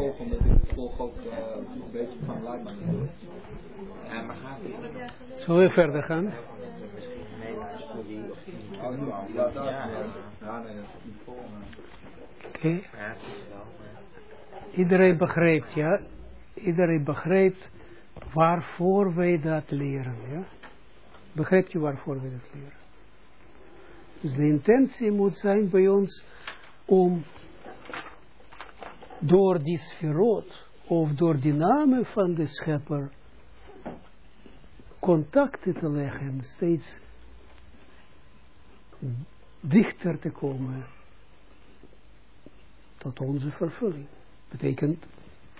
volgen, omdat ik volg ook uh, een beetje van Leidman. Ja, maar gaat het? Zullen we verder gaan? Oh, nu al. Ja, dat, ja. nee, dat is niet vol. Oké. Iedereen begrijpt, ja? Iedereen begrijpt waarvoor wij dat leren, ja? Begrijpt je waarvoor wij dat leren? Dus de intentie moet zijn bij ons om door die sferot of door die namen van de schepper contacten te leggen, steeds dichter te komen tot onze vervulling. Betekent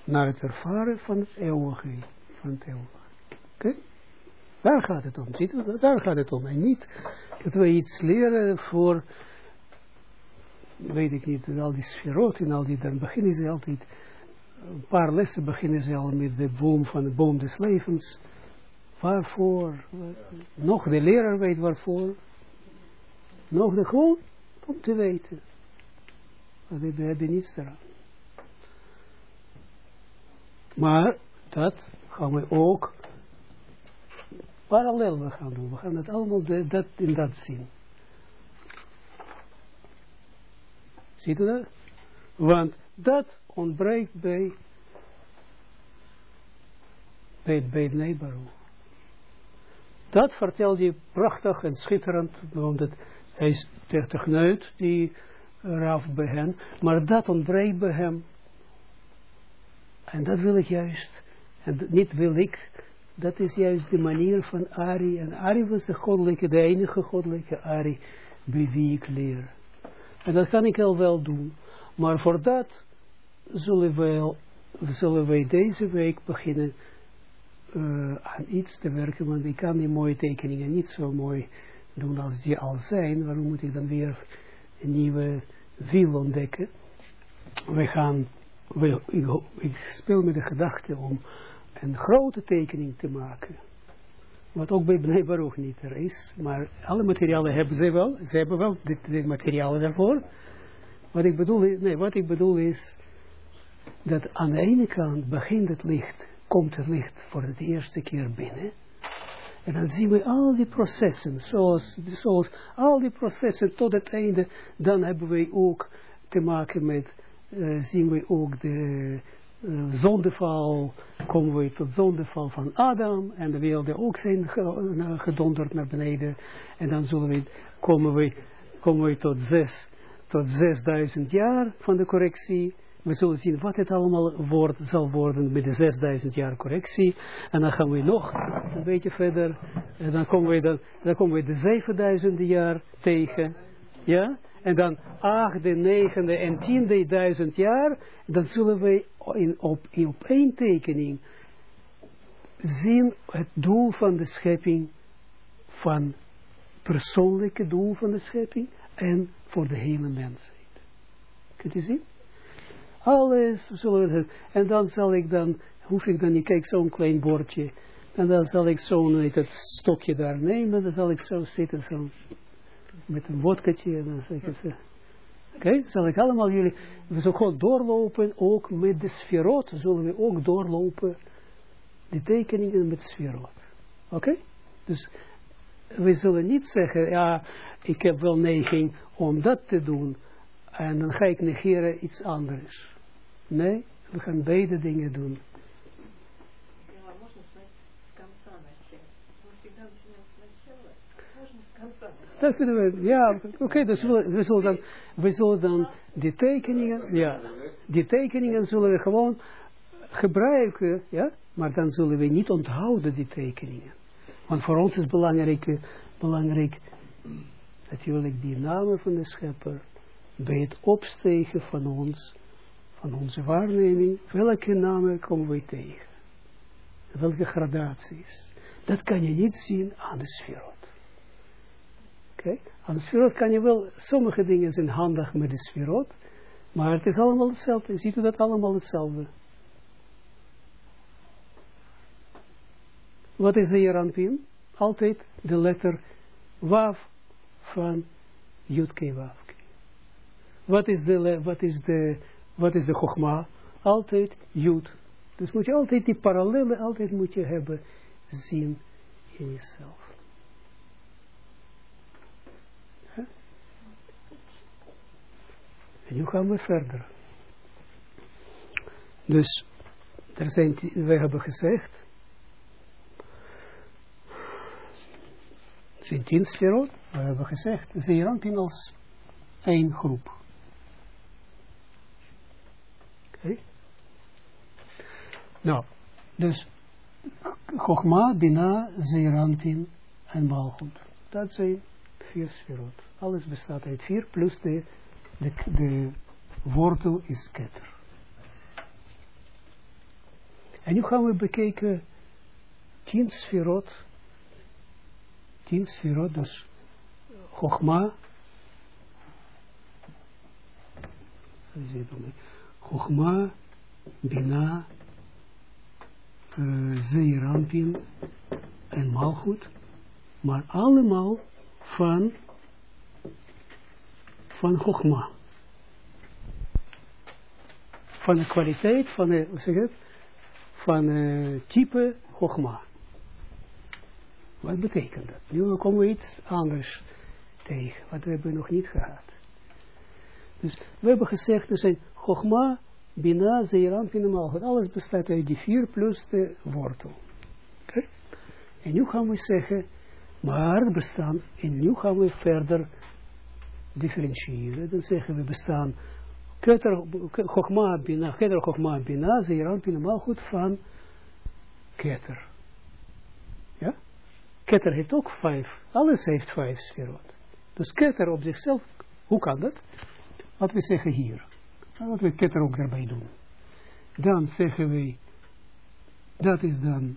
naar het ervaren van het eeuwige. Van het eeuwige. Oké? Daar gaat het om. Ziet u? Daar gaat het om. En niet dat we iets leren voor, weet ik niet, al die sferot en al die, dan beginnen ze altijd, een paar lessen beginnen ze al met de boom van de boom des levens. Waarvoor? Nog de leraar weet waarvoor. Nog de gewoon om te weten. Want we hebben niets eraan. Maar dat gaan we ook parallel gaan doen. We gaan het allemaal de, dat in dat zien. Ziet u dat? Want dat ontbreekt bij bij, bij het. Dat vertelt hij prachtig en schitterend, want het, hij is techneut, die Raf bij hen, maar dat ontbreekt bij hem. En dat wil ik juist, en niet wil ik, dat is juist de manier van Ari. En Ari was de goddelijke, de enige goddelijke Ari bij wie ik leer. En dat kan ik al wel doen. Maar voor dat zullen wij, zullen wij deze week beginnen uh, aan iets te werken. Want ik kan die mooie tekeningen niet zo mooi doen als die al zijn. Waarom moet ik dan weer een nieuwe wiel ontdekken? We gaan, ik, ik speel met de gedachte om een grote tekening te maken. Wat ook bij Bnei Baruch niet er is. Maar alle materialen hebben ze wel. Ze hebben wel dit, materialen daarvoor. Wat ik bedoel is, nee, wat ik bedoel is, dat aan de ene kant begint het licht, komt het licht voor de eerste keer binnen. En dan zien we al die processen, zoals, zoals al die processen tot het einde, dan hebben we ook te maken met, uh, zien we ook de, zondeval, komen we tot zondeval van Adam, en de wereld ook zijn gedonderd naar beneden, en dan zullen we, komen, we, komen we tot zes, tot 6000 jaar van de correctie, we zullen zien wat het allemaal wordt, zal worden met de 6000 jaar correctie. En dan gaan we nog een beetje verder. En dan komen we, dan, dan komen we de 7000 jaar tegen. Ja? En dan achtde, negende en tiende duizend jaar, dan zullen we in, op, in, op één tekening zien het doel van de schepping, van persoonlijke doel van de schepping en voor de hele mensheid. Kunt u zien? Alles zullen we, en dan zal ik dan, hoef ik dan niet, kijk zo'n klein bordje, en dan zal ik zo'n stokje daar nemen, dan zal ik zo zitten, zo met een wodkatje en dan zeg ik het. Oké, okay, zal ik allemaal jullie, we zullen gewoon doorlopen, ook met de sferot, zullen we ook doorlopen, de tekeningen met sferot. Oké? Dus we zullen niet zeggen, ja, ik heb wel neiging om dat te doen, en dan ga ik negeren iets anders. Nee, we gaan beide dingen doen. Dat kunnen we, ja, oké, dus we, we, zullen dan, we zullen dan die tekeningen, ja, die tekeningen zullen we gewoon gebruiken, ja, maar dan zullen we niet onthouden die tekeningen. Want voor ons is belangrijk, belangrijk natuurlijk die namen van de schepper, bij het opstegen van ons, van onze waarneming, welke namen komen we tegen? Welke gradaties? Dat kan je niet zien aan de sfeer. Oké, aan de kan je wel, sommige dingen zijn handig met de sferot, maar het is allemaal hetzelfde. Ziet u dat allemaal hetzelfde? Wat is hier aan Pim? Altijd de letter Waf van Jutke Waf. Wat is de, wat is de, wat is de Chogma? altijd Jud. Dus moet je altijd die parallellen, altijd moet je hebben, zien in jezelf. Nu gaan we verder. Dus, er zijn, we hebben gezegd, zijn tien sferot, we hebben gezegd, Zeeranpin als één groep. Oké? Nou, dus, Chogma, Bina, Zeeranpin en Malchut. Dat zijn vier sferot. Alles bestaat uit vier, plus de de, de wortel is ketter. En nu gaan we bekijken tien sferot, tien sferot, dus Chogma, Chogma, Bina, uh, Zeerampin en Malchut, maar allemaal van van Chogma. Van de kwaliteit, van de, hoe zeg het, van uh, type Chogma. Wat betekent dat? Nu komen we iets anders tegen, wat we hebben nog niet gehad. Dus we hebben gezegd, er zijn Chogma, Bina, Zeiram, Pinamal. Alles bestaat uit die vier plus de wortel. Okay? En nu gaan we zeggen, maar bestaan, en nu gaan we verder differentiëren, dan zeggen we bestaan Keter Chokma Bina, Keter Chokma Bina, Zeiran Pina goed van Keter. Ja? Keter heeft ook vijf, alles heeft vijf sferot. Dus Keter op zichzelf, hoe kan dat? Wat we zeggen hier. Wat we Keter ook daarbij doen. Dan zeggen we, dat is dan,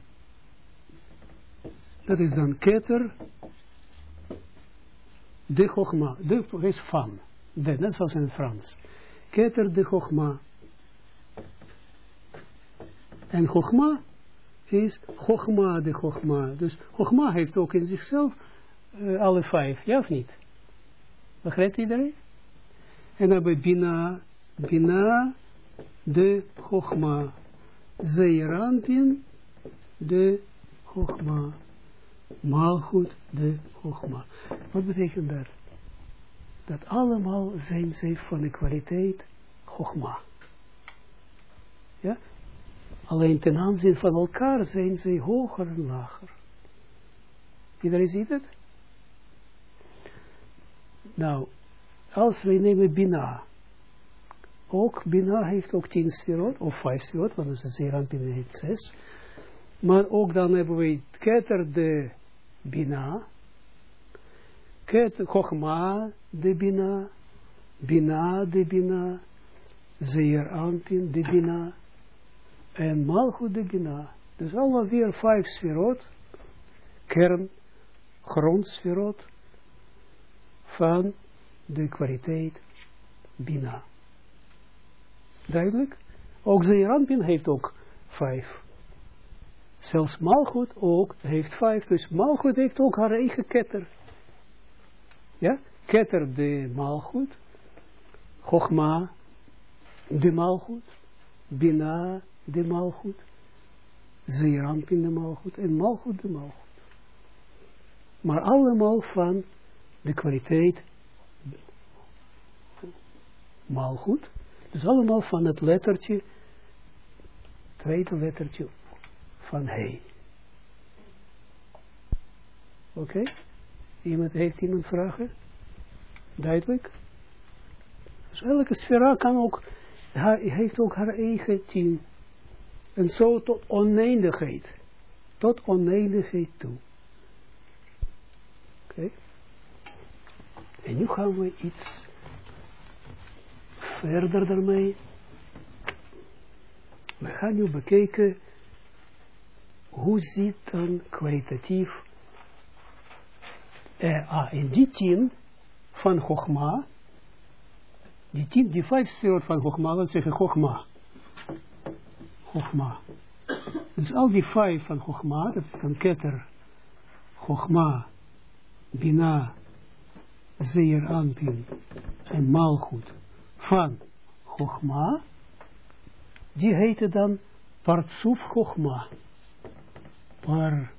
dat is dan Keter de Chogma, de is van, de, net zoals in het Frans. Keter de Chogma. En Chogma is Chogma de Chogma. Dus Chogma heeft ook in zichzelf uh, alle vijf, ja of niet? Begrijpt iedereen? En dan bij Bina, Bina de Chogma. Zeeranpin de Chogma. Malchut de Chogma. Wat betekent dat? Dat allemaal zijn ze van de kwaliteit Chogma. Ja? Alleen ten aanzien van elkaar zijn ze hoger en lager. Iedereen ziet het? Nou, als wij nemen Bina, ook Bina heeft ook tien sferot, of vijf sferot, want het is zeer aan Bina zes. Maar ook dan hebben we Keter de Bina, Ket Chochma de Bina, Bina de Bina, Zeer Anpin de Bina, en Malchut de Bina. Dus allemaal weer vijf sferot, kern, grondsferot, van de kwaliteit Bina. Duidelijk? Ook Zeeranpin heeft ook vijf. Zelfs Malchut ook heeft vijf. Dus Malchut heeft ook haar eigen ketter. Ja? Ketter de Malchut. Chogma de Malchut. Bina de Malchut. Zeerampin de Malchut. En Malchut de Malchut. Maar allemaal van de kwaliteit Malchut. Dus allemaal van het lettertje, tweede lettertje van hij. Oké? Iemand, heeft iemand vragen? Duidelijk? Dus elke sfera kan ook, heeft ook haar eigen team. En zo tot oneindigheid. Tot oneindigheid toe. Oké? En nu gaan we iets verder daarmee. We gaan nu bekijken hoe ziet dan kwalitatief eh, ah, in die tien van Chogma, die tien, die vijf sferot van Chogma, wat zeggen Chogma. Chogma. Dus al die vijf van Chogma, dat is dan Keter, Chogma, Bina, Zeer Anpin en Malchut van Chogma, die heette dan Partsuf Chogma. Par,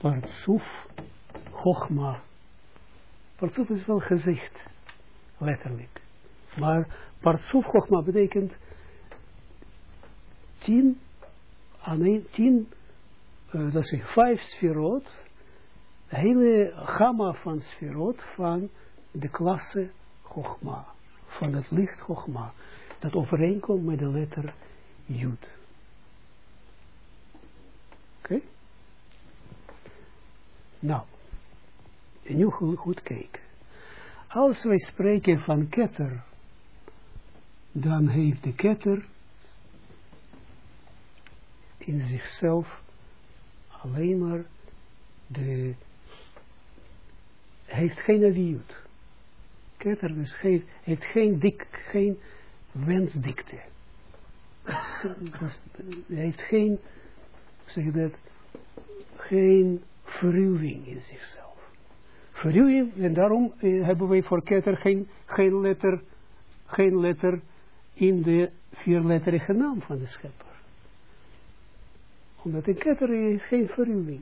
Partsuf Chogma. Partsuf is wel gezicht, letterlijk. Maar Partsuf Chogma betekent tien, aan een, tien, uh, dat is vijf sferot, hele gamma van sferot van de klasse Chogma, van het licht Chogma, dat overeenkomt met de letter Jud. Oké? Okay? Nou, en nu goed, goed kijken. Als wij spreken van ketter, dan heeft de ketter in zichzelf alleen maar de heeft geen aviut. Ketter dus heeft, heeft geen dik, geen wensdikte. heeft geen, zeg dat, geen verruwing in zichzelf. Verruwing, en daarom eh, hebben wij voor ketter geen, letter, geen letter in de vierletterige naam van de schepper. Omdat een ketter is geen verruwing.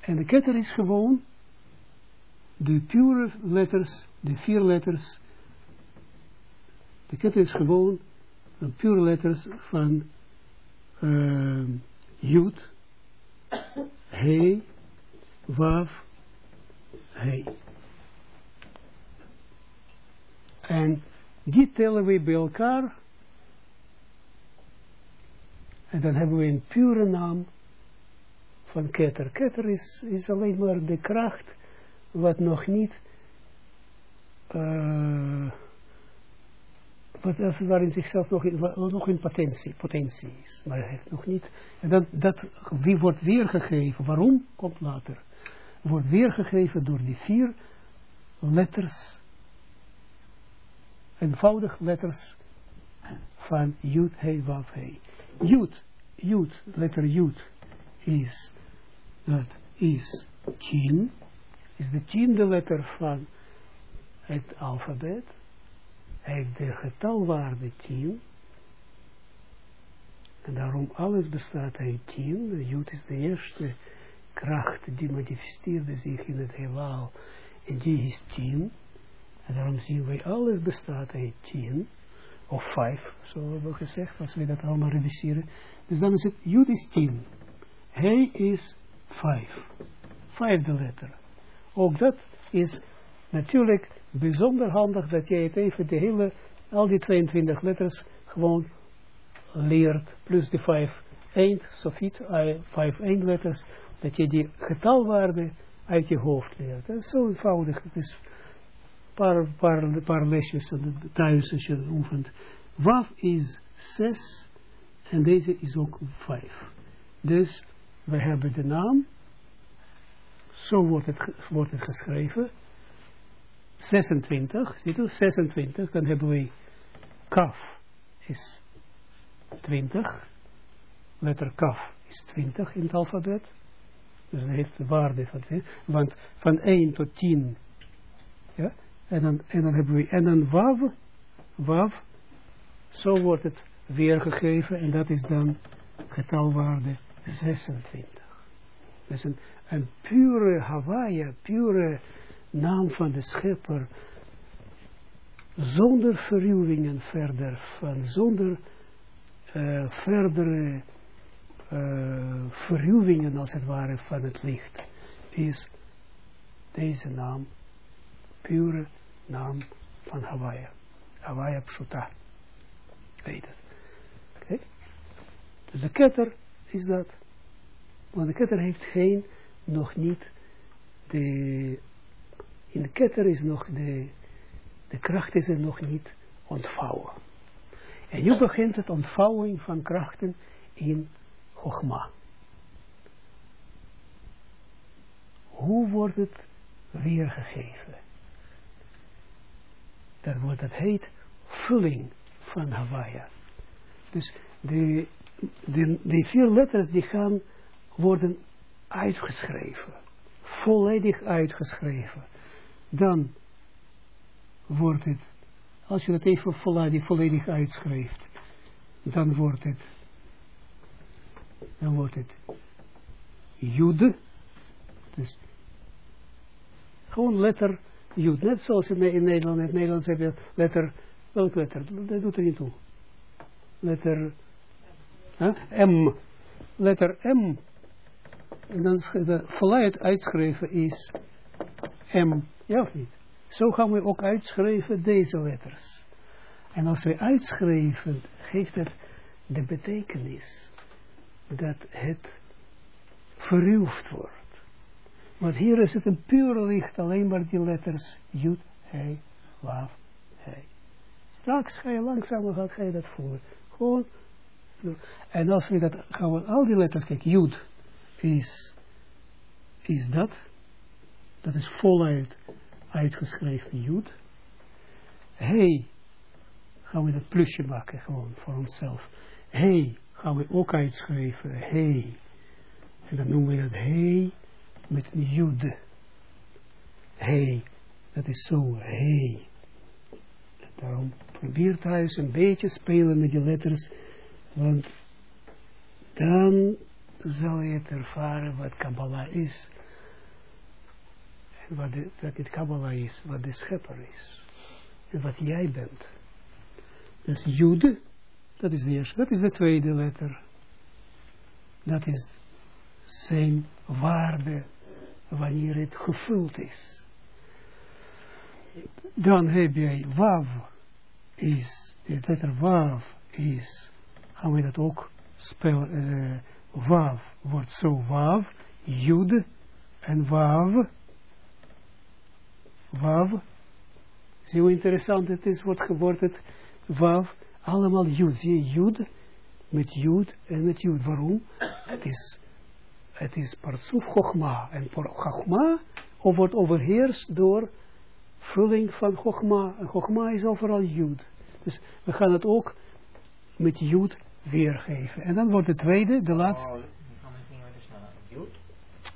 En de ketter is gewoon de pure letters, de vier letters, de ketter is gewoon de pure letters van uh, Jud, He, Wav, He. En die tellen we bij elkaar. En dan hebben we een pure naam van Keter. Keter is, is alleen maar de kracht wat nog niet, uh, wat als het ware in zichzelf nog in, nog in potentie, potentie is, maar hij heeft nog niet, en dat, dat wie wordt weergegeven, waarom, komt later, wordt weergegeven door die vier letters, eenvoudig letters van Jud, He, Wav, He. Jud, Jud, letter Jud is, dat is kin, is de tiende letter van het alfabet. Hij heeft de getalwaarde 10. En daarom alles bestaat uit 10. De Jud is de eerste kracht die manifesteerde zich in het heelal. En die is 10. En daarom zien wij alles bestaat uit 10. Of 5, zo hebben we gezegd, als we dat allemaal reviseren. Dus dan is het, Jud is 10. Hij is 5. Vijfde letter. Ook dat is natuurlijk bijzonder handig dat jij het even de hele, al die 22 letters gewoon leert, plus de 5 eind, sofiet, 5 letters, dat je die getalwaarde uit je hoofd leert. Is zo eenvoudig, het is een paar, paar, paar lesjes thuis als je oefent. Waf is 6 en deze is ook 5. Dus we hebben de naam zo wordt het, wordt het geschreven. 26, ziet u, 26, dan hebben we kaf is 20. Letter kaf is 20 in het alfabet. Dus dat heeft de waarde van 20. Want van 1 tot 10. Ja, en dan, en dan hebben we, en dan wav, wav, zo wordt het weergegeven en dat is dan getalwaarde 26. Dus een, een pure Hawaii, pure naam van de schepper, zonder verruwingen verder, van zonder uh, verdere uh, verruwingen als het ware van het licht, is deze naam, pure naam van Hawaii. Hawaii Pshuta. Weet het. Oké? Dus de ketter is dat. Want de ketter heeft geen, nog niet, de, in de ketter is nog de, de kracht is er nog niet ontvouwen. En nu begint het ontvouwing van krachten in Chogma. Hoe wordt het weergegeven? Dat wordt het heet vulling van Hawaii. Dus de, de, die vier letters die gaan worden uitgeschreven. Volledig uitgeschreven. Dan wordt het, als je dat even volledig, volledig uitschrijft, dan wordt het, dan wordt het Jude, dus gewoon letter Jud, net zoals in, in Nederland, in het Nederlands heb je letter, welke letter, dat doet er niet toe, letter huh? M, letter M, en dan voluit uitschrijven is M, ja of niet? Zo gaan we ook uitschrijven deze letters. En als we uitschrijven, geeft het de betekenis dat het verruwd wordt. Want hier is het een puur licht, alleen maar die letters Jud, He, Waf, He. Straks ga je langzamer ga je dat voelen. Gewoon. En als we dat gaan we al die letters, kijk, Jud is, is dat. Dat is voluit uitgeschreven Jud. He gaan we dat plusje maken, gewoon voor onszelf. He gaan we ook uitschrijven. He. En dan noemen we dat he met jude. Hey, dat is zo, hey. Daarom probeer thuis een beetje spelen met die letters, want dan zal je het ervaren wat Kabbalah is. En wat, de, wat het Kabbalah is, wat de schepper is. En wat jij bent. Dus jude, dat is de eerste, dat is de tweede letter. Dat is zijn waarde wanneer het gevuld is. Dan heb je wav is, de letter wav is, gaan we dat ook spelen, uh, wav wordt zo. Wav, jud en wav, wav, zie hoe interessant het is, wordt geworden het wav, allemaal jud, zie je jud, met jud en met jud, waarom? Het is het is parsuf chogma. En chogma wordt overheerst door vulling van chogma. En chogma is overal jud. Dus we gaan het ook met jud weergeven. En dan wordt de tweede, de laatste.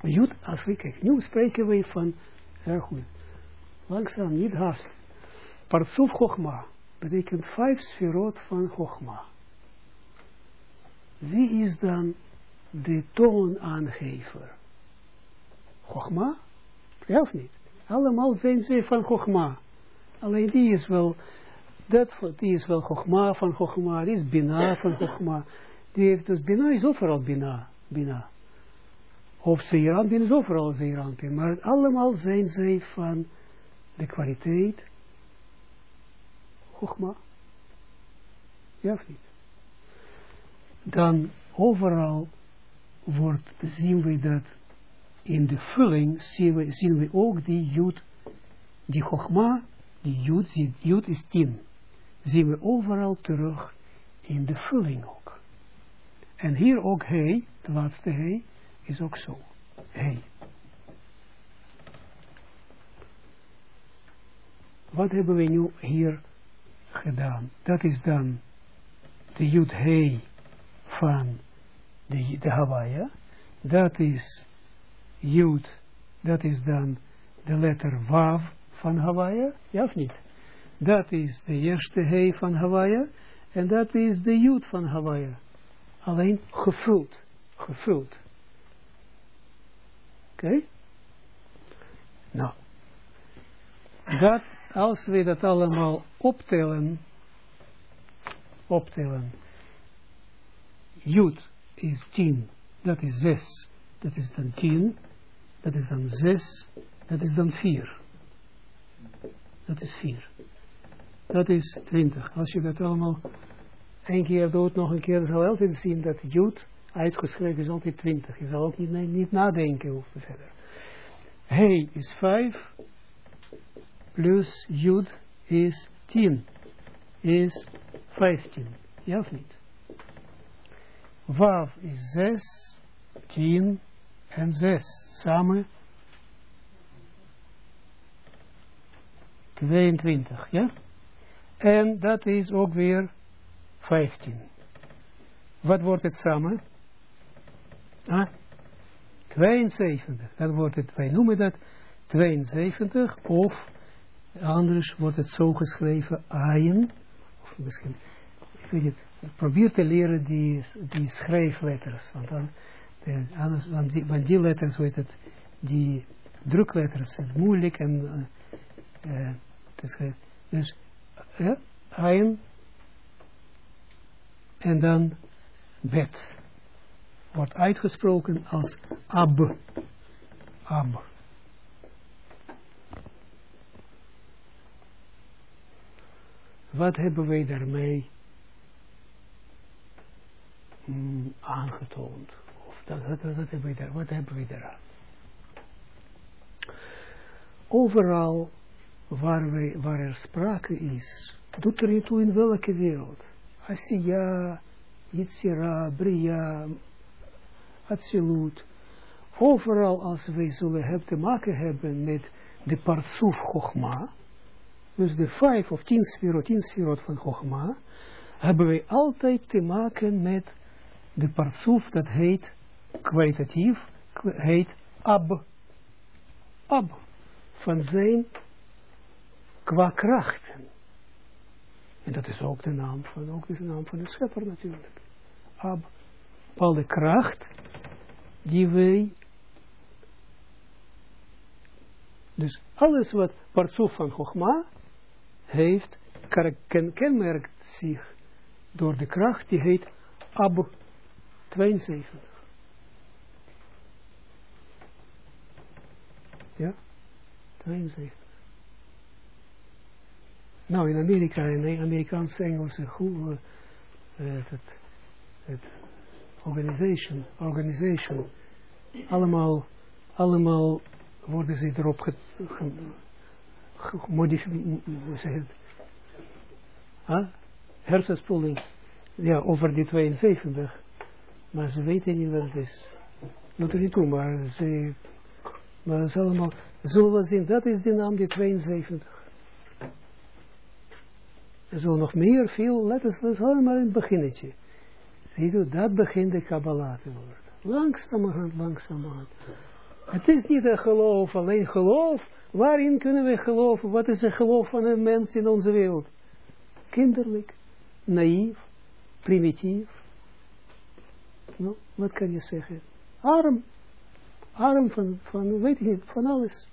Oh, jud, als we kijken, nu spreken we van, goed, langzaam, niet haast. Parsuf chogma betekent vijf sferot van chogma. Wie is dan de toonaangever. Chogma? Ja of niet? Allemaal zijn ze van Chogma. Alleen die is wel, dat, die is wel Chogma van Chogma, die is Bina van Chogma. Die heeft dus Bina is overal Bina. Bina. Of Zeeranpin is overal Zeeranpin. Maar allemaal zijn zij van de kwaliteit Chogma. Ja of niet? Dan overal wordt, zien we dat in de vulling, zien we, zien we ook die jud, die chogma, die jud, die jud is tien, zien we overal terug in de vulling ook. En hier ook hij, de laatste hij, is ook zo. Hij. Wat hebben we nu hier gedaan? Dat is dan de jud hij van de, de Hawaii, dat is Jood, dat is dan de letter Wav van Hawaii, ja of niet? Dat is de eerste He van Hawaii, en dat is de Jood van Hawaii. Alleen gevuld, gevuld. Oké? Nou, dat, als we dat allemaal optellen, optellen, Jood is 10, dat is 6, dat is dan 10, dat is dan 6, dat is dan 4. Dat is 4. Dat is 20. Als je dat allemaal één keer doet, nog een keer, zal je altijd zien dat Jood uitgeschreven is altijd 20. Je zal ook niet, niet nadenken over verder. Hey is 5, plus Jood is 10, is 15. Ja of niet? Wav is 6, 10 en 6. Samen 22, ja? En dat is ook weer 15. Wat wordt het samen? Ah, 72. Dat wordt het, wij noemen dat 72 of anders wordt het zo geschreven, Ayen, of misschien, ik weet het, probeer te leren die, die schrijfletters. Want dan, de, anders, want, die, letters, weet het, die drukletters, is moeilijk en uh, te schrijven. Dus, uh, ein, en dan bet. Wordt uitgesproken als ab. Ab. Wat hebben wij daarmee mm, aangetoond? Of dat, dat, dat hebben wij daar, wat hebben wij daaraan? Overal waar, wij, waar er sprake is, doet er niet toe in welke wereld. Asiya, Yitzira, Bria, Atsilut. Overal als wij zullen hebben te maken hebben met de Parsuf Chogma, dus de vijf of tien sferot, tien sferot van Chogma, hebben wij altijd te maken met de Parsuf dat heet, kwalitatief, heet Ab. Ab. Van zijn qua krachten. En dat is ook de naam van, ook de naam van de schepper natuurlijk. Ab. Bepaalde kracht die wij dus alles wat partsoef van Chogma heeft, ken, kenmerkt zich door de kracht die heet Ab 72. Ja, 72. Nou, in Amerika, in Amerikaanse Engelse goed, uh, het, het organization, organization, allemaal, allemaal worden ze erop gemodificeerd. Huh? Hersenspoeling, ja, over die 72. Maar ze weten niet wat het is. Doet er niet toe, maar ze, maar ze allemaal, zullen we zien, dat is de naam die 72. Er zullen nog meer, veel letters, dat is allemaal een beginnetje. Zie je, dat begint de Kabbalah te worden. Langzamerhand, langzamerhand. Het is niet een geloof, alleen geloof. Waarin kunnen we geloven? Wat is een geloof van een mens in onze wereld? Kinderlijk, naïef, primitief. Nou, wat kan je zeggen? Arm. Arm van, van, weet niet, van alles.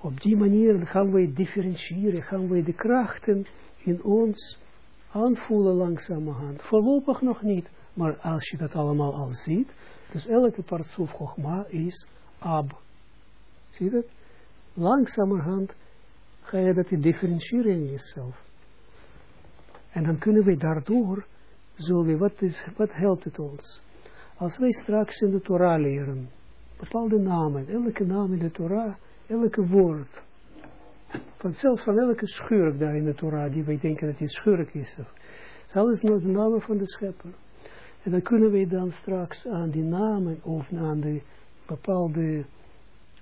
Op die manier gaan wij differentiëren, gaan wij de krachten in ons aanvoelen langzamerhand. Voorlopig nog niet, maar als je dat allemaal al ziet, dus elke partsoef Chogma is ab. Zie je dat? Langzamerhand ga je dat differentiëren in jezelf. En dan kunnen we daardoor, zullen we, wat, is, wat helpt het ons? Als wij straks in de Torah leren, bepaalde namen, elke naam in de Torah, elke woord, vanzelf van elke schurk daar in de Torah, die wij denken dat hij schurk is. Is alles nog de namen van de schepper. En dan kunnen we dan straks aan die namen of aan de bepaalde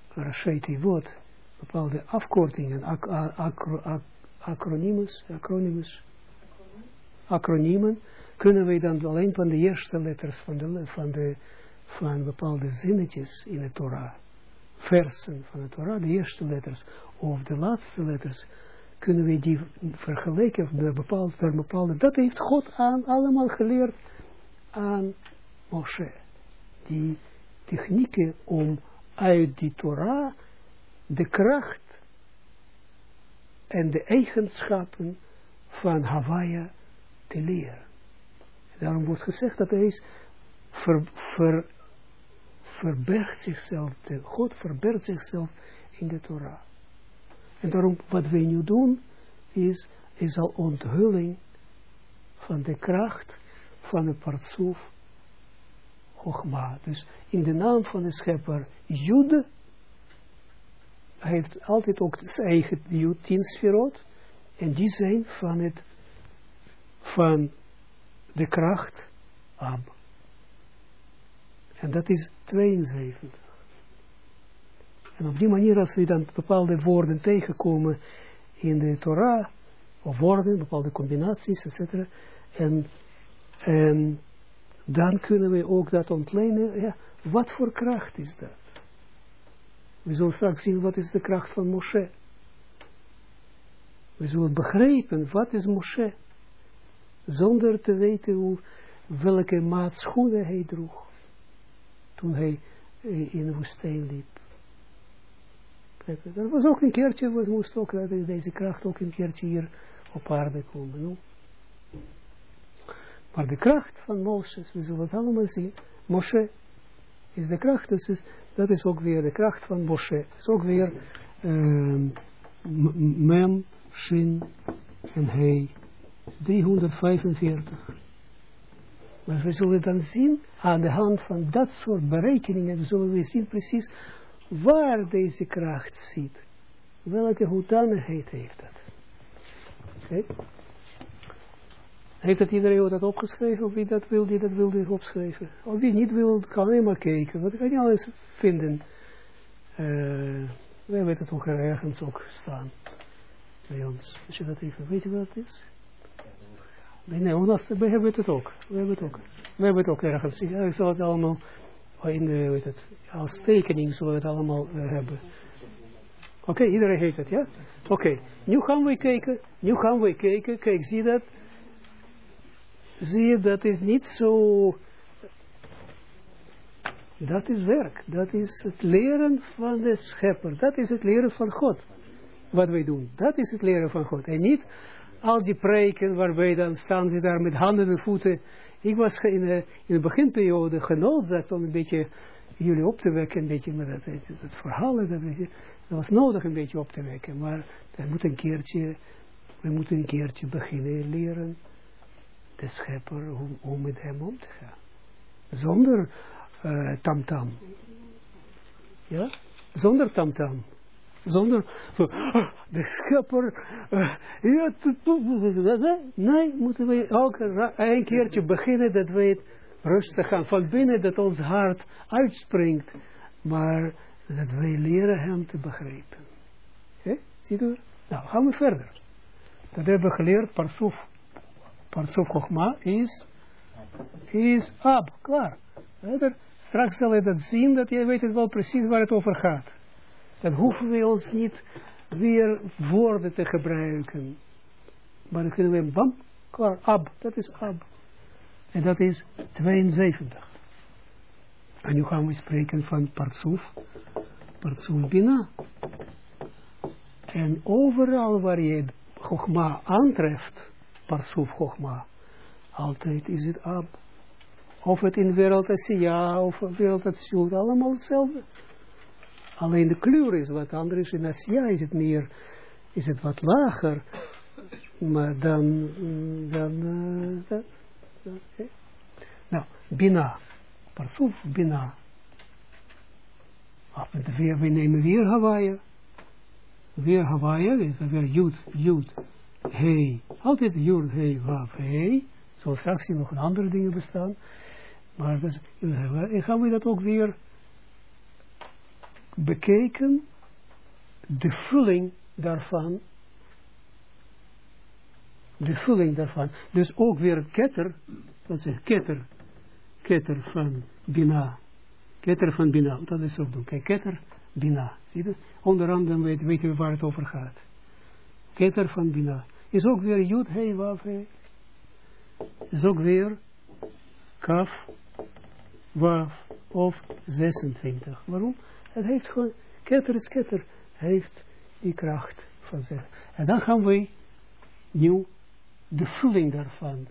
Rasheti woord, bepaalde afkortingen, ac kunnen we dan alleen van de eerste letters van de, van de, van bepaalde zinnetjes in de Torah versen van het Torah, de eerste letters, of de laatste letters, kunnen we die vergelijken met bepaalde, bepaalde, dat heeft God aan allemaal geleerd aan Moshe. Die technieken om uit die Torah de kracht en de eigenschappen van Hawaii te leren. Daarom wordt gezegd dat hij is ver, ver, verbergt zichzelf, God verbergt zichzelf in de Torah. En daarom, wat wij nu doen, is, is al onthulling van de kracht van de partsoef Chogma. Dus in de naam van de schepper Jude, heeft altijd ook zijn eigen Jude, tien en die zijn van het, van de kracht Ab. En dat is 72. En op die manier, als we dan bepaalde woorden tegenkomen in de Torah, of woorden, bepaalde combinaties, etc. En, en dan kunnen we ook dat ontlenen. Ja, wat voor kracht is dat? We zullen straks zien wat is de kracht van Moshe. We zullen begrijpen wat is Moshe. zonder te weten hoe, welke maat schoenen hij droeg, toen hij eh, in de woestijn liep. Dat was ook een keertje, we moesten ook deze kracht ook een keertje hier op aarde komen. No? Maar de kracht van Mozes, we zullen het allemaal zien, Moshe is de kracht, dat is, dat is ook weer de kracht van Moshe. is ook weer uh, Mem, Shin en He. 345. Maar we zullen dan zien, aan de hand van dat soort berekeningen, zullen we zien precies waar deze kracht zit. Welke hoedanigheid heeft dat. Okay. Heeft dat iedereen dat opgeschreven? Of wie dat wil, die dat wilde opschrijven? Of wie niet wil, kan alleen maar kijken. Wat kan je alles vinden? Uh, we hebben het ook ergens ook staan. Bij ons. Als je dat even weet je wat het is? Nee, nee, ons, we hebben het ook. We hebben het ook. We hebben het ook ergens. Ja, ik zal het allemaal in de, het, als tekening zullen we het allemaal uh, hebben. Oké, iedereen heeft het, ja? Oké, nu gaan we kijken. Nu gaan we kijken. Kijk, zie dat? Zie je, dat is niet zo... Dat is werk. Dat is het leren van de schepper. Dat is het leren van God. Wat wij doen. Dat is het leren van God. En niet al die preken waarbij dan staan ze daar met handen en voeten. Ik was in de, in de beginperiode genoodzaakt om een beetje jullie op te wekken, een beetje met dat, dat, dat verhaal, dat, dat was nodig een beetje op te wekken, maar we moeten een keertje, we moeten een keertje beginnen leren, de schepper, hoe, hoe met hem om te gaan. Zonder tamtam. Uh, -tam. Ja? Zonder tamtam. -tam. Zonder zo, de schepper. Uh, ja, nee, moeten we ook een beginnen dat we rustig gaan. Van binnen dat ons hart uitspringt. Maar dat wij leren hem te begrijpen. Ziet u? Nou, gaan we verder. Dat hebben we geleerd. Parsuf. Parsuf Chogma is, is ab. Klaar. Straks zal je dat zien, dat je weet het wel precies waar het over gaat dan hoeven we ons niet weer woorden te gebruiken. Maar dan kunnen we bam, klaar, ab, dat is ab. En dat is 72. En nu gaan we spreken van Partsuf, Partsuf Bina. En overal waar je Chogma aantreft, Partsuf Chogma, altijd is het ab. Of het in wereld ja, of wereld als allemaal hetzelfde. Alleen de kleur is wat anders. In Asia is het meer, is het wat lager. Maar dan, dan, uh, dan okay. nou, Bina. Parsuf Bina. Ah, weer, we nemen weer Hawaii. Weer Hawaii, weer Jud, Jud, Hey. Altijd Jud, Hey, Waf, Hey. Zoals straks hier nog een andere dingen bestaan. Maar dus, gaan we dat ook weer bekeken de vulling daarvan. De vulling daarvan. Dus ook weer ketter, dat is ketter, ketter van Bina. Ketter van Bina, dat is ook doen. Ketter, Bina. Zie je? Onder andere weten we waar het over gaat. Ketter van Bina. Is ook weer Jud, Hei, Waf, Hei. Is ook weer Kaf, Waf of 26. Waarom? Het heeft gewoon, ketter is ketter, heeft die kracht van zich. En dan gaan we nieuw de vulling daarvan.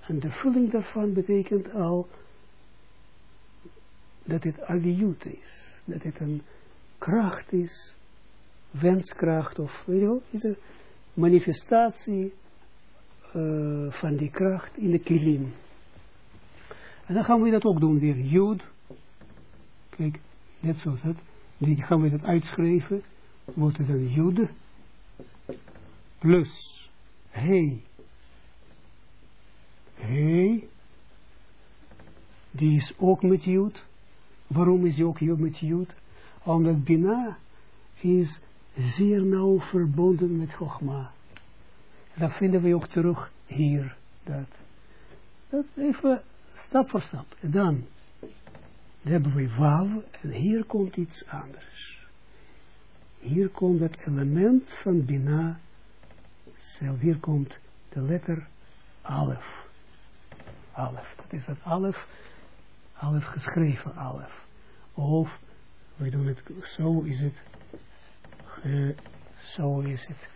En de vulling daarvan betekent al dat het aliut is. Dat het een kracht is, wenskracht of weet je wel, is een manifestatie uh, van die kracht in de kilim. En dan gaan we dat ook doen weer. Jud. Kijk, net zoals dat, die gaan we dat uitschrijven, wordt het een jude, plus hey, hey, die is ook met jud. Waarom is die ook met jud? Omdat Bina is zeer nauw verbonden met Chogma. Dat vinden we ook terug hier. Dat, dat even stap voor stap. En dan hebben we wav en hier komt iets anders. Hier komt het element van Bina zelf. Hier komt de letter alef. Alef, dat is dat alef, alef geschreven alef. Of, we doen het, zo is het, uh, zo is het,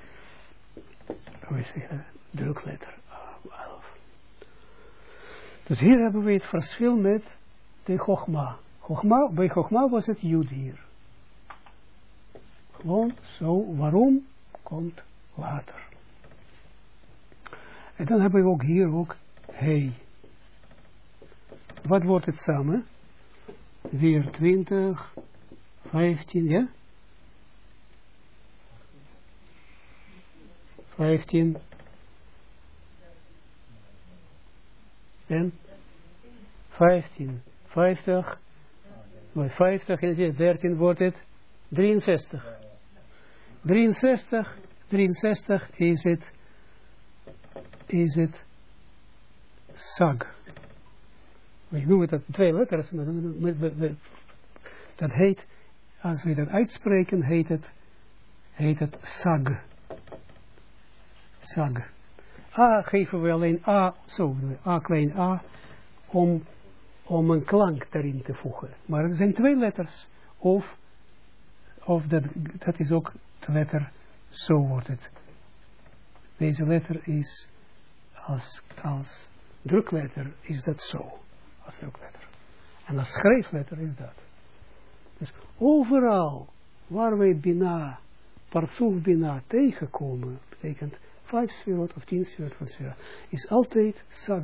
hoe is het, drukletter, alef. Dus hier hebben we het verschil met de Chogma. Chogma bij Chogma was het Jud hier. Gewoon zo, waarom komt later. En dan hebben we ook hier ook hey. Wat wordt het samen? Weer 20, 15, ja? 15 en 15, 50, met 50 en 13 wordt het 63. 63, 63 is het, is het sag. We noemen dat twee letters, dat heet, als we dat uitspreken, heet het, heet het sag. Sag. A geven we alleen A, zo, A klein A, om, om een klank daarin te voegen. Maar het zijn twee letters. Of, of dat, dat is ook de letter, zo wordt het. Deze letter is als, als drukletter is dat zo. Als drukletter. En als schrijfletter is dat. Dus overal waar wij bina, parsoef bina tegenkomen, betekent vijf sferot of tien sferot van sfera, is altijd sag.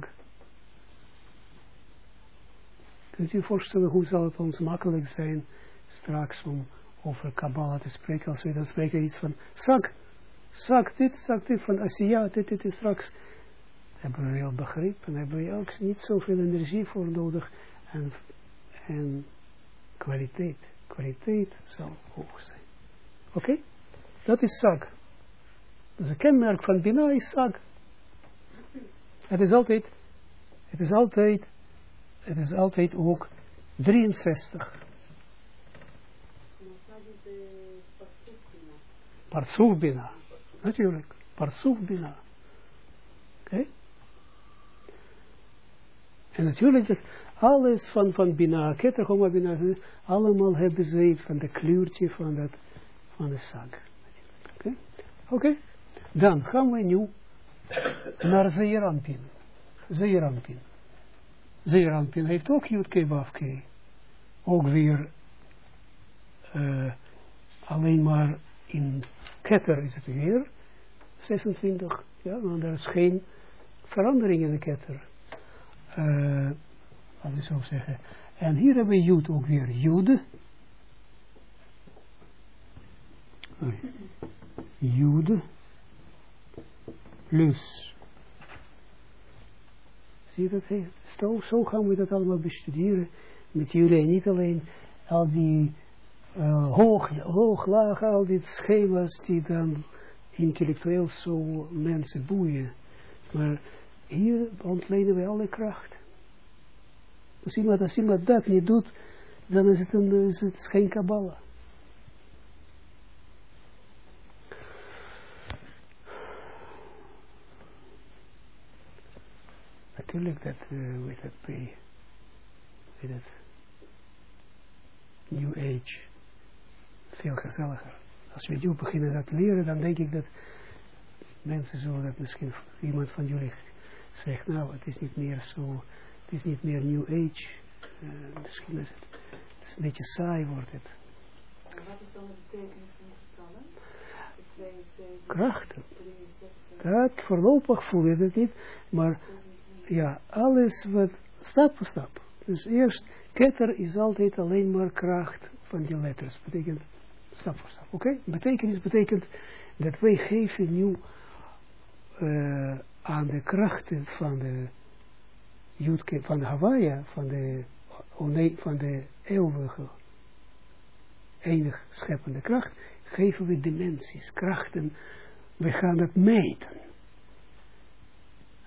Kunt u voorstellen hoe zal het ons makkelijk zijn straks om over Kabbalah te spreken, als we dan spreken iets van zak, zak dit, zak dit, van Asiya, dit, dit is straks, hebben we wel begrepen, hebben we ook niet zoveel energie voor nodig en, en kwaliteit, kwaliteit zal hoog zijn. Oké? Dat is zak. Dus een kenmerk van Bina is zak. Het is altijd, het is altijd, het is altijd ook 63. Partsuf Bina. Natuurlijk. Partsuf Bina. Oké? En natuurlijk alles van, van Bina, Keter Bina, allemaal hebben ze van de kleurtje van, dat, van de zak. Oké? Oké? Dan gaan we nu naar Zeerampin. Zeerampin. Zeerampin heeft ook Jutke Wafke. Ook weer alleen maar in ketter is het weer 26, ja, want er is geen verandering in de ketter. Uh, laten we zo zeggen. En hier hebben we Jood ook weer Jood. Jood plus. Zie je dat? Zo, zo gaan we dat allemaal bestuderen met jullie. Niet alleen al die uh, hoog, hoog, laag, al die schema's die dan intellectueel zo mensen boeien. Maar hier ontlenen we alle kracht. Als iemand, als iemand dat niet doet, dan is het, een, is het geen kabbala. Natuurlijk dat, uh, weet het, bij, weet het, New Age, veel gezelliger. Als we nu beginnen dat leren, dan denk ik dat mensen zullen dat misschien, iemand van jullie zegt, nou, het is niet meer zo, het is niet meer New Age. Uh, misschien is het, het is een beetje saai wordt het. En wat is dan de betekenis van getallen? Krachten. Dat voorlopig voel je het niet, maar ja, alles wat, stap voor stap. Dus eerst, ketter is altijd alleen maar kracht van die letters. Betekent stap voor stap. Oké? Okay? Betekenis betekent dat wij geven nu uh, aan de krachten van de Jutke, van de Hawaii, van de, van de eeuwige, enig scheppende kracht, geven we dimensies, krachten. We gaan het meten.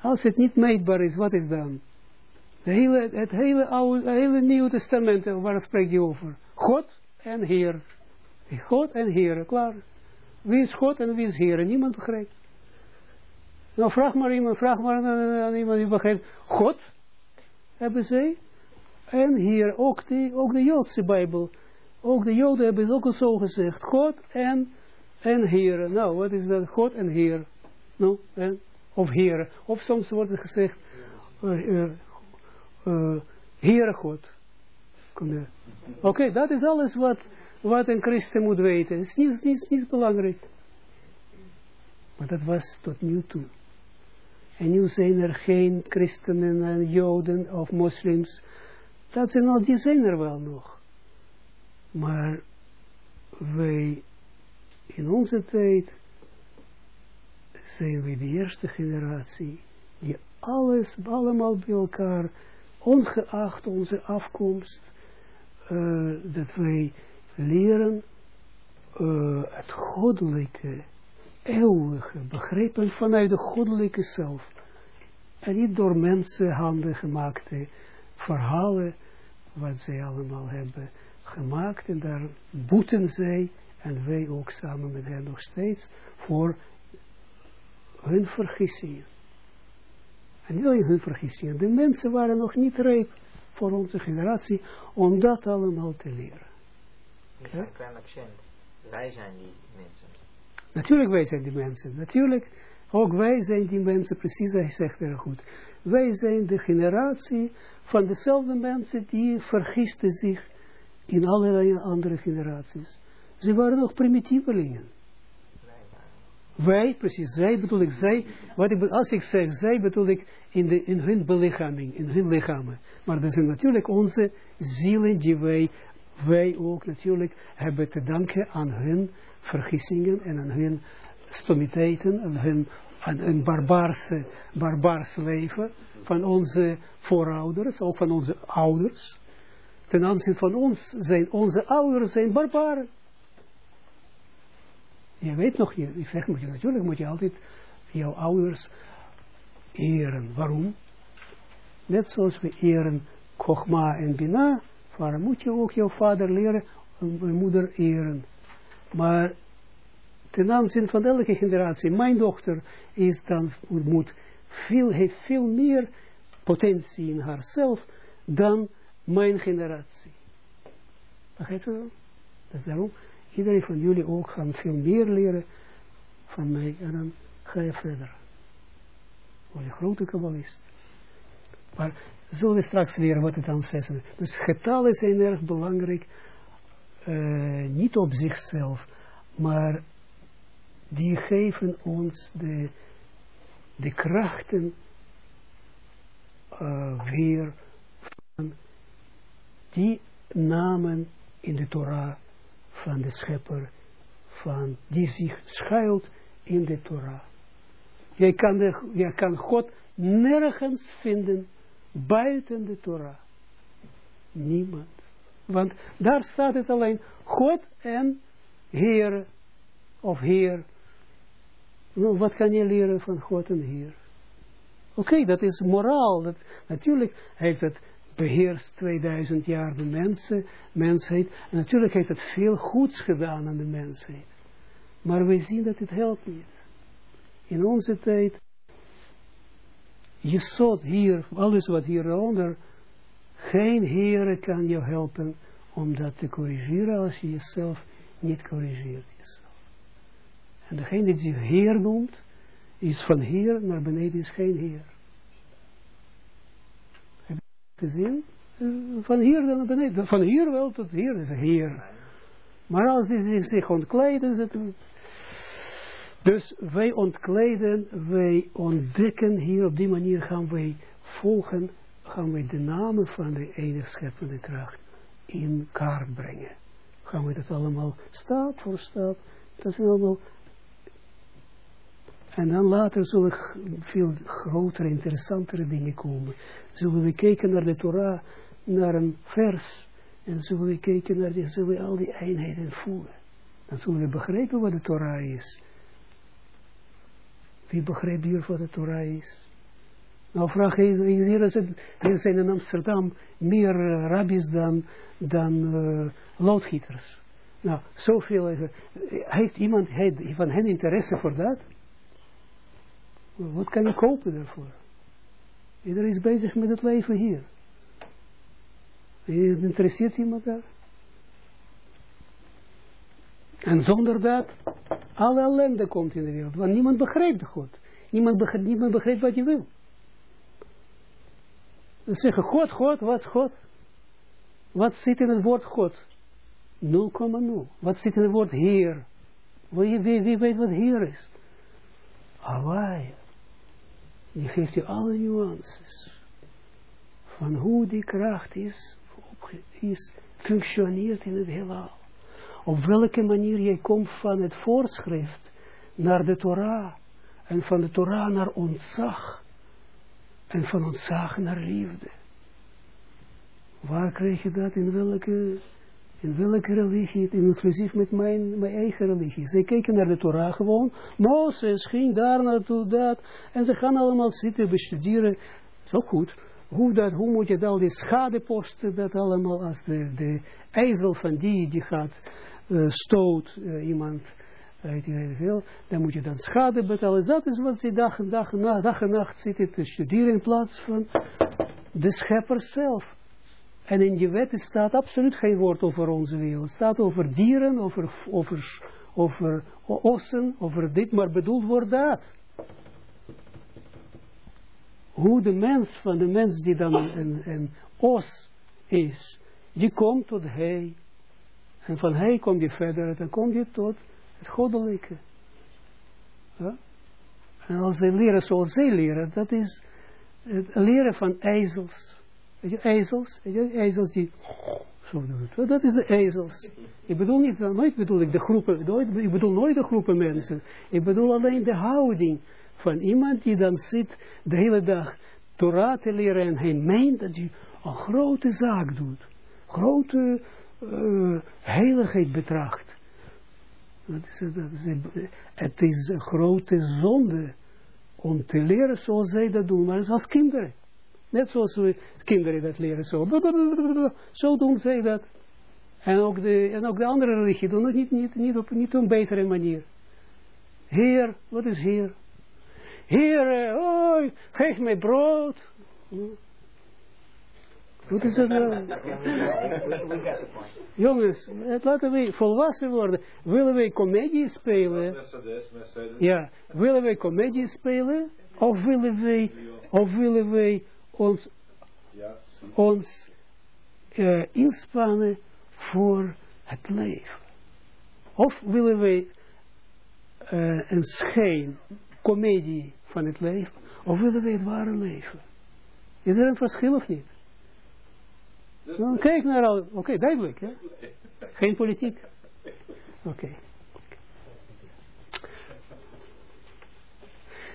Als het niet meetbaar is, wat is dan? De hele, het hele, oude, hele Nieuwe Testament, waar spreekt je over? God en Heer. God en Heer, klaar. Wie is God en wie is Heer? Niemand begrijpt. Nou, vraag maar iemand, vraag maar aan, iemand die begrijpt. God, hebben zij. En hier ook, die, ook de Joodse Bijbel. Ook de Joden hebben het ook al zo gezegd. God en, en Heer. Nou, wat is dat? God en Heer. Nou, en, of Heer. Of soms wordt het gezegd, uh, uh, Heere God. Oké, dat is alles wat, wat een christen moet weten. Het is niet, niet, niet belangrijk. Maar dat was tot nu toe. En nu zijn er geen christenen en joden of moslims. Dat zijn al, die zijn er wel nog. Maar wij, in onze tijd, zijn we de eerste generatie die alles, allemaal bij elkaar, ongeacht onze afkomst, uh, dat wij leren uh, het goddelijke, eeuwige begrepen vanuit de goddelijke zelf. En niet door mensenhanden gemaakte verhalen, wat zij allemaal hebben gemaakt. En daar boeten zij, en wij ook samen met hen nog steeds, voor hun vergissingen. En niet alleen hun vergissingen. De mensen waren nog niet rijp voor onze generatie om dat allemaal te leren. Een klein accent. Wij zijn die mensen. Natuurlijk wij zijn die mensen. Natuurlijk, ook wij zijn die mensen, precies hij zegt er goed. Wij zijn de generatie van dezelfde mensen die vergisten zich in allerlei andere generaties. Ze waren nog primitievelingen. Wij, precies, zij bedoel ik, zij, wat ik, als ik zeg zij bedoel ik in, de, in hun belichaming, in hun lichamen. Maar dat zijn natuurlijk onze zielen die wij, wij ook natuurlijk hebben te danken aan hun vergissingen en aan hun stomiteiten, aan hun, aan barbaarse leven van onze voorouders, ook van onze ouders. Ten aanzien van ons zijn onze ouders zijn barbaren. Je weet nog, ik zeg moet je natuurlijk moet je altijd jouw ouders eren. Waarom? Net zoals we eren Kochma en Bina, waarom moet je ook jouw vader leren en moeder eren. Maar ten aanzien van elke generatie, mijn dochter is dan, moet veel, heeft veel meer potentie in haarzelf dan mijn generatie. Begrijp je wel? Dat is daarom, iedereen van jullie ook gaan veel meer leren van mij en dan ga je verder. Je grote kabbalist. Maar zullen we straks leren wat het dan zegt. Dus getallen zijn erg belangrijk, uh, niet op zichzelf, maar die geven ons de, de krachten uh, weer van die namen in de Torah van de schepper, van die zich schuilt in de Torah. Jij kan, de, God nergens vinden buiten de Torah. Niemand. Want daar staat het alleen God en Heer of Heer. Nou, wat kan je leren van God en Heer? Oké, dat is moraal. Dat, natuurlijk heeft het beheerst 2000 jaar de mensen, mensheid. En natuurlijk heeft het veel goeds gedaan aan de mensheid. Maar we zien dat het helpt niet. In onze tijd, je zot hier, alles wat hieronder, geen Heer kan je helpen om dat te corrigeren als je jezelf niet corrigeert. En degene die zich Heer noemt, is van Heer naar beneden is geen Heer gezien, eh, van hier naar beneden. Van hier wel tot hier is hier. Maar als ze zich, ontkleden. Dus wij ontkleden, wij ontdekken hier, op die manier gaan wij volgen, gaan wij de namen van de enige scheppende kracht in kaart brengen. Gaan we dat allemaal stap voor stap, dat zijn allemaal en dan later zullen veel grotere, interessantere dingen komen. Zullen we kijken naar de Torah, naar een vers. En zullen we kijken naar die, zullen we al die eenheden voelen. Dan zullen we begrijpen wat de Torah is. Wie begrijpt hier wat de Torah is? Nou vraag je, hier, hier zijn in Amsterdam meer uh, rabbis dan, dan uh, loodgieters. Nou, zoveel. Uh, heeft iemand heeft van hen interesse voor dat? Wat kan je kopen daarvoor? Iedereen is bezig met het leven hier. Je interesseert iemand daar? En zonder dat, alle ellende komt in de wereld. Want niemand begrijpt God. Niemand begrijpt, niemand begrijpt wat je wil. Ze zeggen, God, God, wat God? Wat zit in het woord God? 0,0. Wat zit in het woord Heer? Wie, wie, wie weet wat Heer is? Hawaii. Die geeft je alle nuances. Van hoe die kracht is, is functioneert in het heelal. Op welke manier jij komt van het voorschrift naar de Torah. En van de Torah naar ontzag. En van ontzag naar liefde. Waar krijg je dat? In welke, in welke religie? Inclusief met mijn, mijn eigen religie. Ze kijken naar de Torah gewoon. Mozes ging daar naartoe, dat. En ze gaan allemaal zitten bestuderen. Zo goed. Hoe, dat, hoe moet je al die schadeposten, dat allemaal, als de, de ijzel van die, die gaat uh, stoot uh, iemand veel, dan moet je dan schade betalen. Dat is wat ze dag en dag en nacht, dag en nacht zitten te studeren in plaats van de schepper zelf. En in je wet staat absoluut geen woord over onze wereld. Het staat over dieren, over, over, over ossen, over dit, maar bedoeld wordt dat. Hoe de mens, van de mens die dan een, een os is, die komt tot hij. En van hij kom je verder, dan kom je tot het goddelijke. Ja? En als zij leren zoals zij leren, dat is het leren van ijzels. Weet je, ijzels, weet je, ijzels die zo doen. Dat is de ijzels. Ik bedoel niet, nooit bedoel ik de groepen, nooit, ik bedoel nooit de groepen mensen. Ik bedoel alleen de houding van iemand die dan zit de hele dag Torah te leren en hij meent dat hij een grote zaak doet. Grote uh, heiligheid betracht. Dat is, het is een grote zonde om te leren zoals zij dat doen, maar als kinderen. Net zoals we kinderen dat leren, zo. Zo doen zij dat. En ook de, en ook de andere religie doen het niet, niet, niet, op, niet op een betere manier. Heer, wat is Heer? Heer, oh, geef mij brood. Wat is het nou? Jongens, laten we volwassen worden. Willen wij comedie spelen? Ja, willen wij comedie spelen? Of willen wij, of willen wij ons, ons uh, inspannen voor het leven? Of willen wij uh, een schijn, comedie van het leven? Of willen wij het ware leven? Is er een verschil of niet? Nou, kijk naar al. Oké, okay, duidelijk. Hè? Geen politiek. Oké. Okay.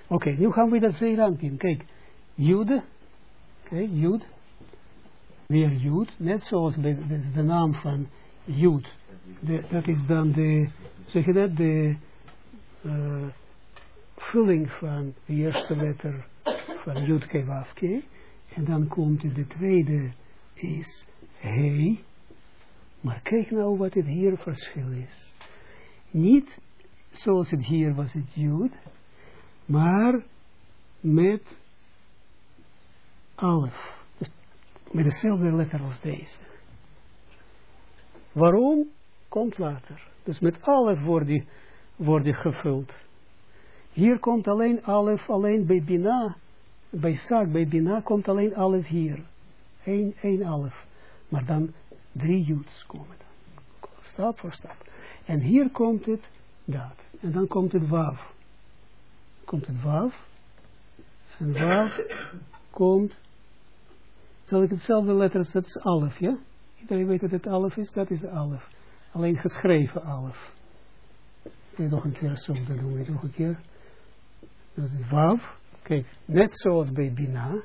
Oké, okay, nu gaan we dat zeeranpien. Kijk, Jude. Kijk, Jude. Weer Jude. Net zoals dat is de naam van Jude. De, dat is dan de, zeg je dat, de uh, vulling van de eerste letter van Jude Kewafke. En dan komt de tweede is hij. Maar kijk nou wat het hier verschil is. Niet zoals het hier was het Jood, maar met alf. Dus met dezelfde letter als deze. Waarom? Komt later. Dus met alef wordt die, wordt gevuld. Hier komt alleen alef, alleen bij Bina, bij Saak, bij Bina komt alleen alef hier. Eén, één alf. Maar dan drie joods komen dan. Stap voor stap. En hier komt het dat. En dan komt het waf. Komt het waf. En waf komt. Zal ik hetzelfde letters, dat is alf, ja? Iedereen weet dat het alf is, dat is de alf. Alleen geschreven alf. Ik nog een keer zo, dat doen we nog een keer. Dat is waf. Kijk, net zoals bij Bina.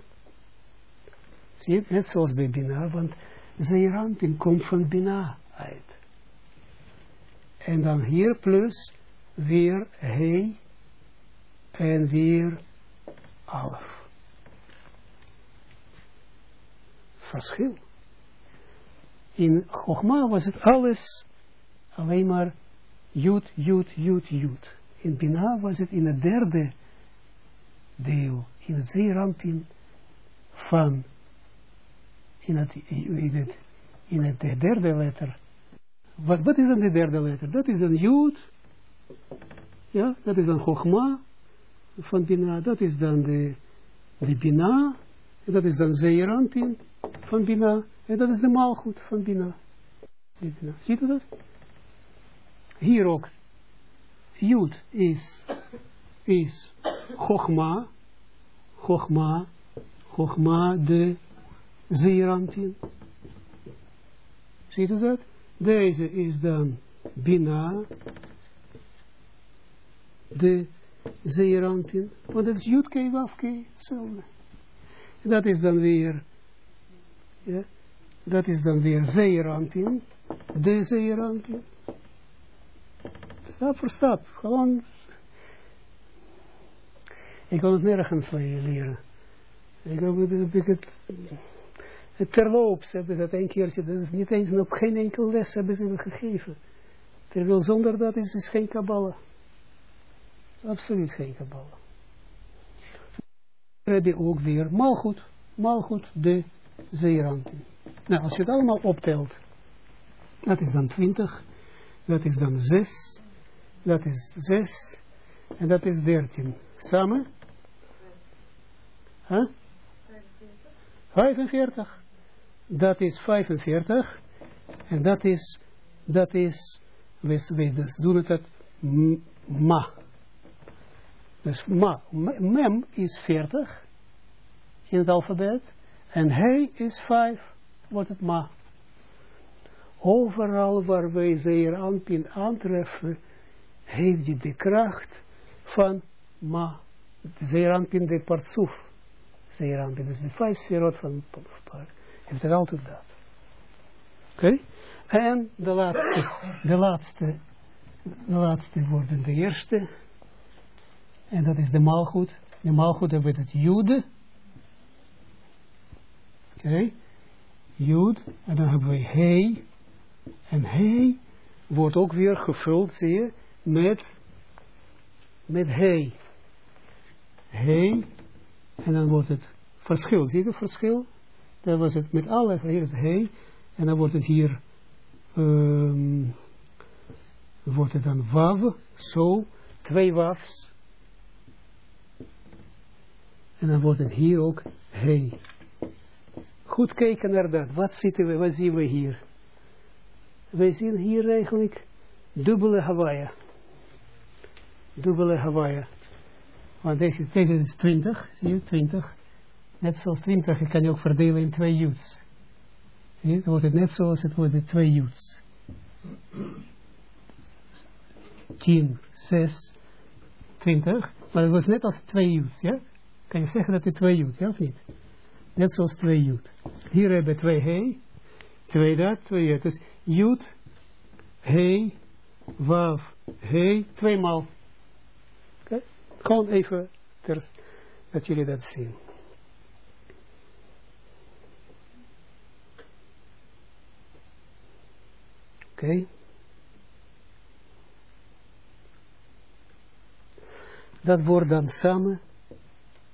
Zie je, net zoals bij Bina, want Zeerantin komt van Bina uit. En dan hier plus weer hij en weer alf. Verschil. In Chogma was het alles alleen maar Jut, Jut, Jut, Jut. In Bina was het in het derde deel in het zeerampin van in het, in het, in het derde letter. Wat, wat is dan de derde letter? Dat is een Jood. Ja, dat is dan Chogma van Bina. Dat is dan de, de Bina. Dat is dan Zeerampin van Bina. En dat is de Malchut van Bina. Ziet u dat? Hier ook. Jood is, is Chogma. Chogma. Chogma de Zeerampin. Ziet u dat? Deze is dan Bina, de Zeerampin. Want dat is Jutke, Wafke, hetzelfde. Dat is dan weer, ja, dat is dan weer Zeerampin, de Zeerampin. Stap voor stap, gewoon. Ik kan het nergens leren. Ik dat ik het terloops hebben ze dat een keertje, dat is niet eens op geen enkel les hebben ze me gegeven. Terwijl zonder dat is het geen kabbala. Absoluut geen kabbala. Dan heb je ook weer malgoed, malgoed de zeeranten. Nou, als je het allemaal optelt, dat is dan 20, dat is dan 6, dat is 6 en dat is 13. Samen? Huh? 45 dat is 45, en dat is, dat is, we, we dus doen het dat ma. Dus ma, mem is 40 in het alfabet, en hij is 5, wordt het ma. Overal waar wij zeer aanpin aantreffen, heeft hij de kracht van ma. Zeer aanpin de partsoef. Zeer aanpin, dus de vijf sferot van het heeft er altijd dat. Oké? En de laatste, de laatste, de laatste worden de eerste. En dat is de maalgoed. De maalgoed hebben we het jude. Oké? Jude. En dan hebben we hij. En hij wordt ook weer gevuld, zie je, met, met hij. Hij. En dan wordt het verschil. Zie je het verschil? dan was het met alle, eerst hij, en dan wordt het hier, um, wordt het dan wav, zo, twee wafs, en dan wordt het hier ook hij. Goed kijken naar dat, wat, zitten we, wat zien we hier? Wij zien hier eigenlijk dubbele Hawaii. Dubbele Hawaii. Want deze, deze is 20, zie je, 20. Net zoals 20 kan je ook verdelen in twee joods. Zie je, dan wordt het net zoals het wordt twee joods. 10, 6, 20. Maar het was net als twee joods, ja? Kan je zeggen dat het twee joods, ja of niet? Net zoals twee jood. Hier hebben we twee he, twee dat, twee jood. Dus jood, he, waf, he, tweemaal. Oké? Gewoon even, ter, dat jullie dat zien. Oké. Dat wordt dan samen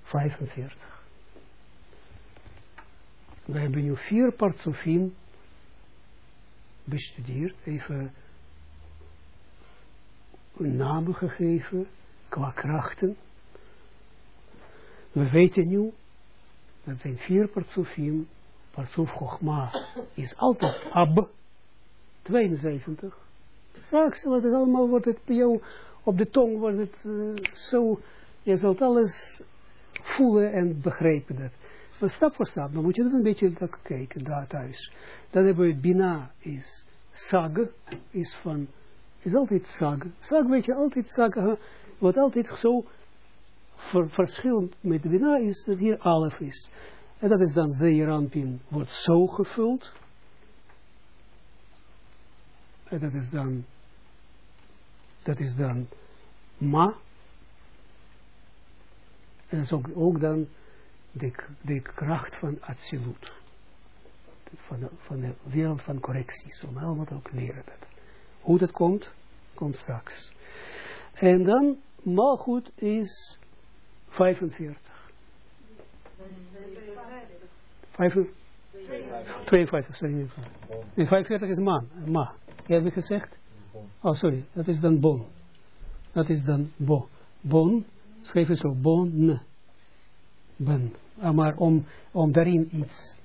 45. We hebben nu vier partsofim bestudeerd, even een naam gegeven, qua krachten. We weten nu, dat zijn vier partsofim, partsof Chochma is altijd Ab, 72. Straks zal het allemaal, wordt het bij jou op de tong, wordt het uh, zo, je zult alles voelen en begrijpen dat. Maar stap voor stap, dan moet je dat een beetje kijken daar thuis. Dan hebben we Bina is Sag, is van, is altijd Sag. Sag weet je, altijd Sag, wat altijd zo ver, verschillend met Bina is, dat hier Alef is. En dat is dan Zeeranpin, wordt zo gevuld. En dat is dan, dat is dan ma. En dat is ook, ook dan de, de kracht van absoluut. Van de, van de wereld van correcties. Om allemaal ook leren dat. Hoe dat komt, komt straks. En dan, goed is 45. 55, 52, sorry. Nee, 45 is man, ma. Heb ik gezegd? Oh, sorry, dat is dan bon. Dat is dan bo. Bon, schrijf je zo, bon, ben. Ah, maar om, om daarin iets,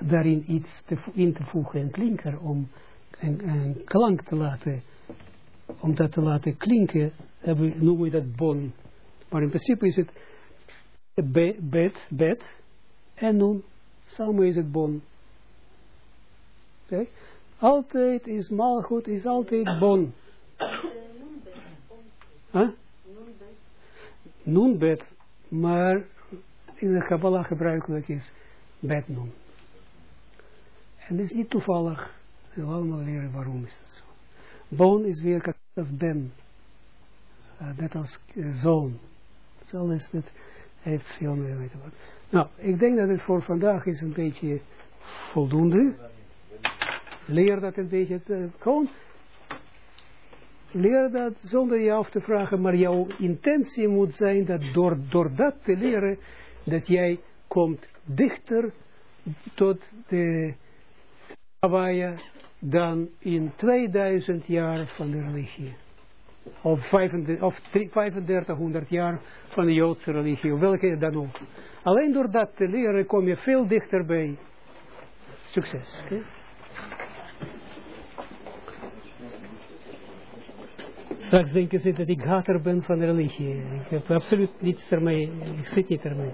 daarin iets te, in te voegen, een klinker, om een, een klank te laten, om dat te laten klinken, hebben, we- noemen we dat bon. Maar in principe is het be- bed, bed, en nun, samen is het bon. Oké? Altijd is malgoed, is altijd bon. Huh? Noenbed, maar in de Kabbalah gebruikelijk is bed noen. En het is niet toevallig. We willen allemaal leren waarom is dat zo. Boon is weer als ben. Uh, net als uh, zoon. Zo is het, heeft veel meer mee te. Nou, ik denk dat het voor vandaag is een beetje voldoende. Leer dat een beetje, uh, gewoon leer dat zonder je af te vragen, maar jouw intentie moet zijn dat door, door dat te leren, dat jij komt dichter tot de Hawaii dan in 2000 jaar van de religie. Of 35, of 3500 jaar van de Joodse religie, welke dan ook. Alleen door dat te leren kom je veel dichter bij succes. Straks denken ze dat ik hater ben van religie. Ik heb absoluut niets ermee, ik zit niet ermee.